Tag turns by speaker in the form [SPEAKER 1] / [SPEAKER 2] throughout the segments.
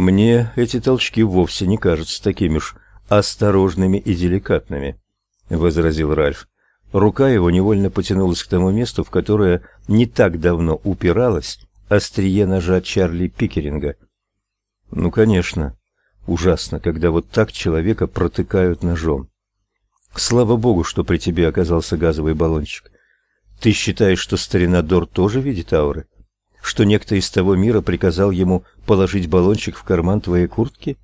[SPEAKER 1] Мне эти толчки вовсе не кажутся такими уж осторожными и деликатными, возразил Ральф. Рука его невольно потянулась к тому месту, в которое не так давно упиралась острие ножа Чарли Пикеринга. Ну, конечно, ужасно, когда вот так человека протыкают ножом. Слава богу, что при тебе оказался газовый баллончик. Ты считаешь, что старина Дор тоже видит ауры? Что некто из того мира приказал ему положить баллончик в карман твоей куртки?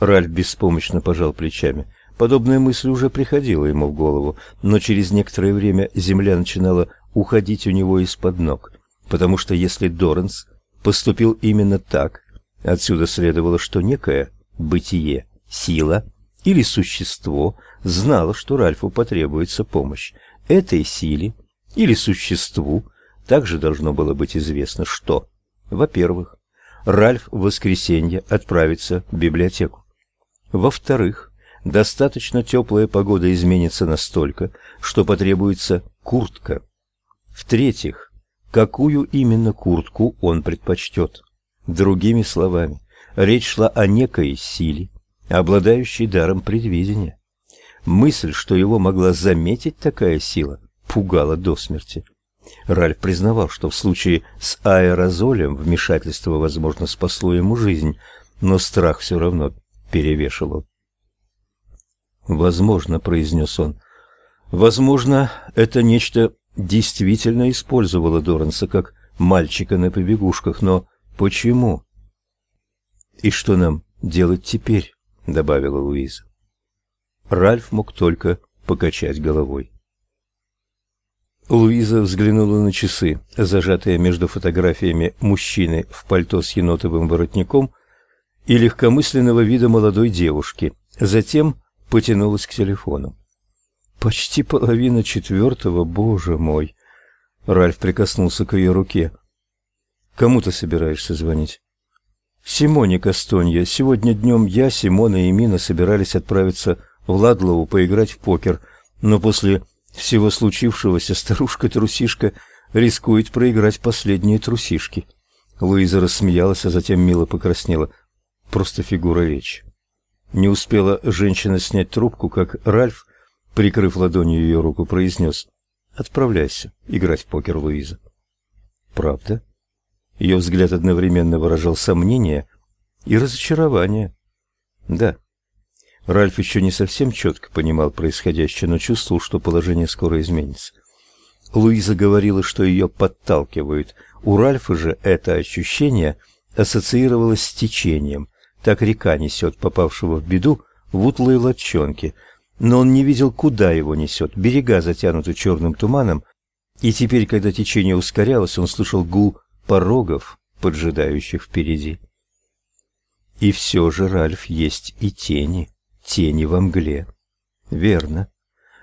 [SPEAKER 1] Ральф беспомощно пожал плечами. Подобная мысль уже приходила ему в голову, но через некоторое время земля начинала уходить у него из-под ног, потому что если Доранс поступил именно так, отсюда следовало, что некое бытие, сила или существо знало, что Ральфу потребуется помощь. Этой силе или существу также должно было быть известно, что, во-первых, Ральф в воскресенье отправится в библиотеку. Во-вторых, достаточно теплая погода изменится настолько, что потребуется куртка. В-третьих, какую именно куртку он предпочтет. Другими словами, речь шла о некой силе, обладающей даром предвидения. Мысль, что его могла заметить такая сила, пугала до смерти. Ральф признавал, что в случае с аэрозолем вмешательство, возможно, спасло ему жизнь, но страх все равно перевешивал. «Возможно», — произнес он, — «возможно, это нечто действительно использовало Доранса как мальчика на побегушках, но почему?» «И что нам делать теперь?» — добавила Луиза. Ральф мог только покачать головой. Луиза взглянула на часы, зажатые между фотографиями мужчины в пальто с енотовым воротником и легкомысленного вида молодой девушки. Затем потянулась к телефону. Почти половина четвертого, боже мой. Ральф прикоснулся к ее руке. Кому ты собираешься звонить? Симоне Кастонья. Сегодня днем я, Симона и Мина собирались отправиться в Ладлоу поиграть в покер, но после всего случившегося старушка-трусишка рискует проиграть последние трусишки. Луиза рассмеялась, а затем мило покраснела. Просто фигура речи. Не успела женщина снять трубку, как Ральф, прикрыв ладонью ее руку, произнес «Отправляйся играть в покер, Луиза». «Правда?» Ее взгляд одновременно выражал сомнение и разочарование. «Да». Ральф еще не совсем четко понимал происходящее, но чувствовал, что положение скоро изменится. Луиза говорила, что ее подталкивают. У Ральфа же это ощущение ассоциировалось с течением. Так река несет попавшего в беду в утлые лодчонки. Но он не видел, куда его несет. Берега затянуты черным туманом, и теперь, когда течение ускорялось, он слышал гул порогов, поджидающих впереди. И все же, Ральф, есть и тени тени во мгле. Верно.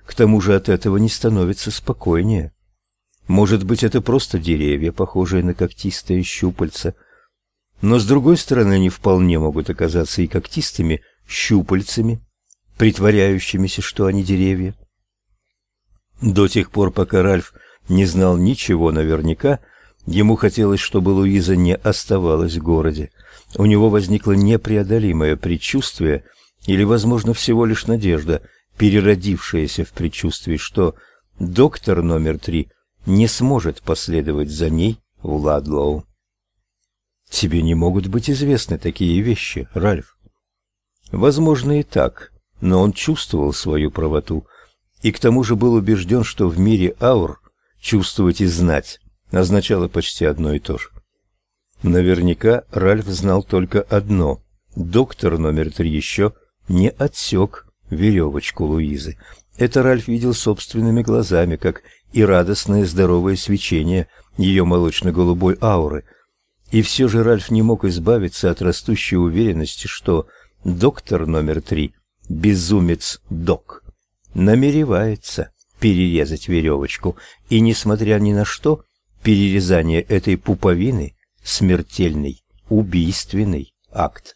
[SPEAKER 1] К тому же от этого не становится спокойнее. Может быть, это просто деревья, похожие на когтистые щупальца. Но с другой стороны, они вполне могут оказаться и когтистыми щупальцами, притворяющимися, что они деревья. До тех пор, пока Ральф не знал ничего наверняка, ему хотелось, чтобы Луиза не оставалась в городе. У него возникло непреодолимое предчувствие, или, возможно, всего лишь надежда, переродившаяся в предчувствии, что доктор номер три не сможет последовать за ней в Ладлоу. Тебе не могут быть известны такие вещи, Ральф. Возможно и так, но он чувствовал свою правоту и к тому же был убежден, что в мире аур чувствовать и знать означало почти одно и то же. Наверняка Ральф знал только одно: доктор номер три еще не отсек веревочку Луизы. Это Ральф видел собственными глазами, как и радостное здоровое свечение ее молочно-голубой ауры. И все же Ральф не мог избавиться от растущей уверенности, что доктор номер три, безумец Док, намеревается перерезать веревочку, и, несмотря ни на что, перерезание этой пуповины — смертельный, убийственный акт.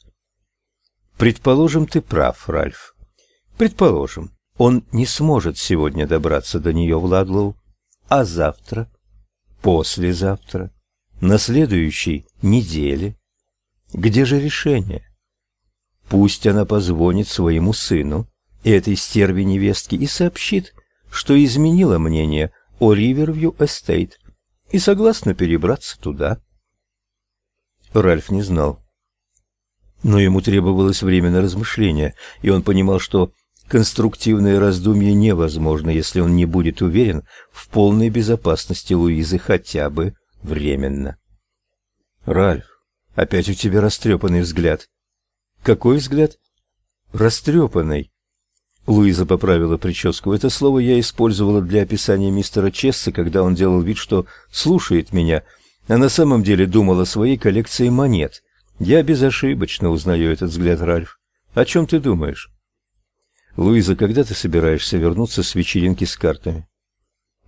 [SPEAKER 1] Предположим, ты прав, Ральф. Предположим, он не сможет сегодня добраться до нее Ладлоу, а завтра, послезавтра, на следующей неделе. Где же решение? Пусть она позвонит своему сыну, этой стерве невестки, и сообщит, что изменила мнение о Ривервью Эстейт и согласна перебраться туда. Ральф не знал. Но ему требовалось время на размышления, и он понимал, что конструктивное раздумье невозможно, если он не будет уверен в полной безопасности Луизы хотя бы временно. Ральф, опять у тебя растрепанный взгляд. Какой взгляд? Растрепанный. Луиза поправила прическу. Это слово я использовала для описания мистера Чесса, когда он делал вид, что слушает меня, а на самом деле думал о своей коллекции монет. Я безошибочно узнаю этот взгляд, Ральф. О чем ты думаешь? Луиза, когда ты собираешься вернуться с вечеринки с картами?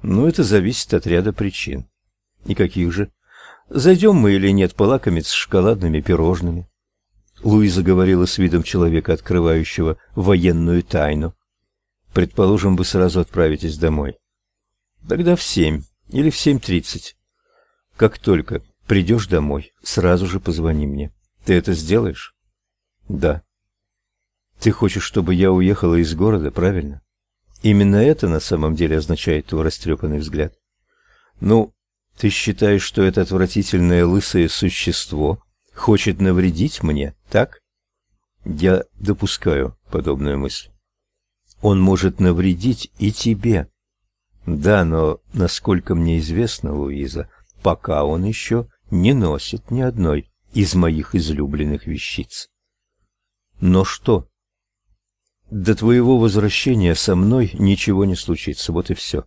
[SPEAKER 1] Ну, это зависит от ряда причин. И каких же? Зайдем мы или нет полакомиться шоколадными пирожными? Луиза говорила с видом человека, открывающего военную тайну. Предположим, вы сразу отправитесь домой. Тогда в семь или в семь тридцать. Как только придешь домой, сразу же позвони мне. Ты это сделаешь? Да. Ты хочешь, чтобы я уехала из города, правильно? Именно это на самом деле означает твой растрепанный взгляд. Ну, ты считаешь, что это отвратительное лысое существо хочет навредить мне, так? Я допускаю подобную мысль. Он может навредить и тебе. Да, но, насколько мне известно, Луиза, пока он еще не носит ни одной из моих излюбленных вещиц. Но что? До твоего возвращения со мной ничего не случится, вот и все.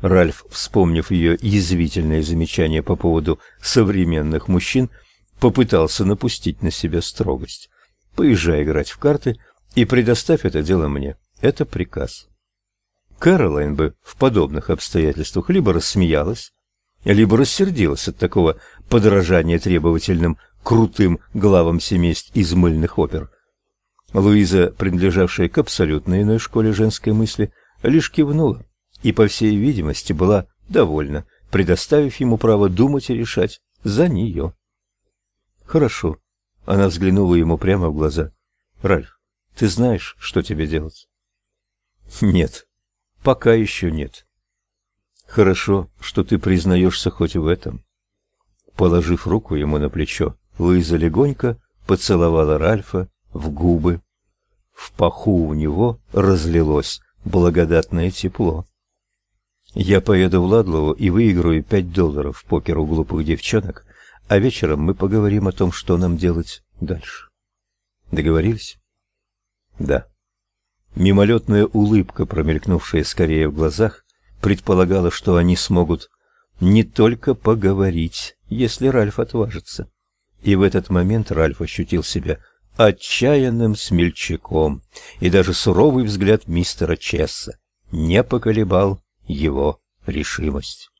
[SPEAKER 1] Ральф, вспомнив ее язвительное замечание по поводу современных мужчин, попытался напустить на себя строгость. Поезжай играть в карты и предоставь это дело мне. Это приказ. Кэролайн бы в подобных обстоятельствах либо рассмеялась, либо рассердилась от такого подражания требовательным крутым главам семейств из мыльных опер. Луиза, принадлежавшая к абсолютно иной школе женской мысли, лишь кивнула и, по всей видимости, была довольна, предоставив ему право думать и решать за нее. Хорошо. Она взглянула ему прямо в глаза. Ральф, ты знаешь, что тебе делать? Нет. Пока еще нет. Хорошо, что ты признаешься хоть в этом. Положив руку ему на плечо, Луиза легонько поцеловала Ральфа в губы. В паху у него разлилось благодатное тепло. Я поеду в Ладлову и выиграю пять долларов в покер у глупых девчонок, а вечером мы поговорим о том, что нам делать дальше. Договорились? Да. Мимолетная улыбка, промелькнувшая скорее в глазах, предполагала, что они смогут не только поговорить, если Ральф отважится. И в этот момент Ральф ощутил себя отчаянным смельчаком, и даже суровый взгляд мистера Чесса не поколебал его решимость.